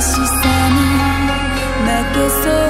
寂しさに負けそう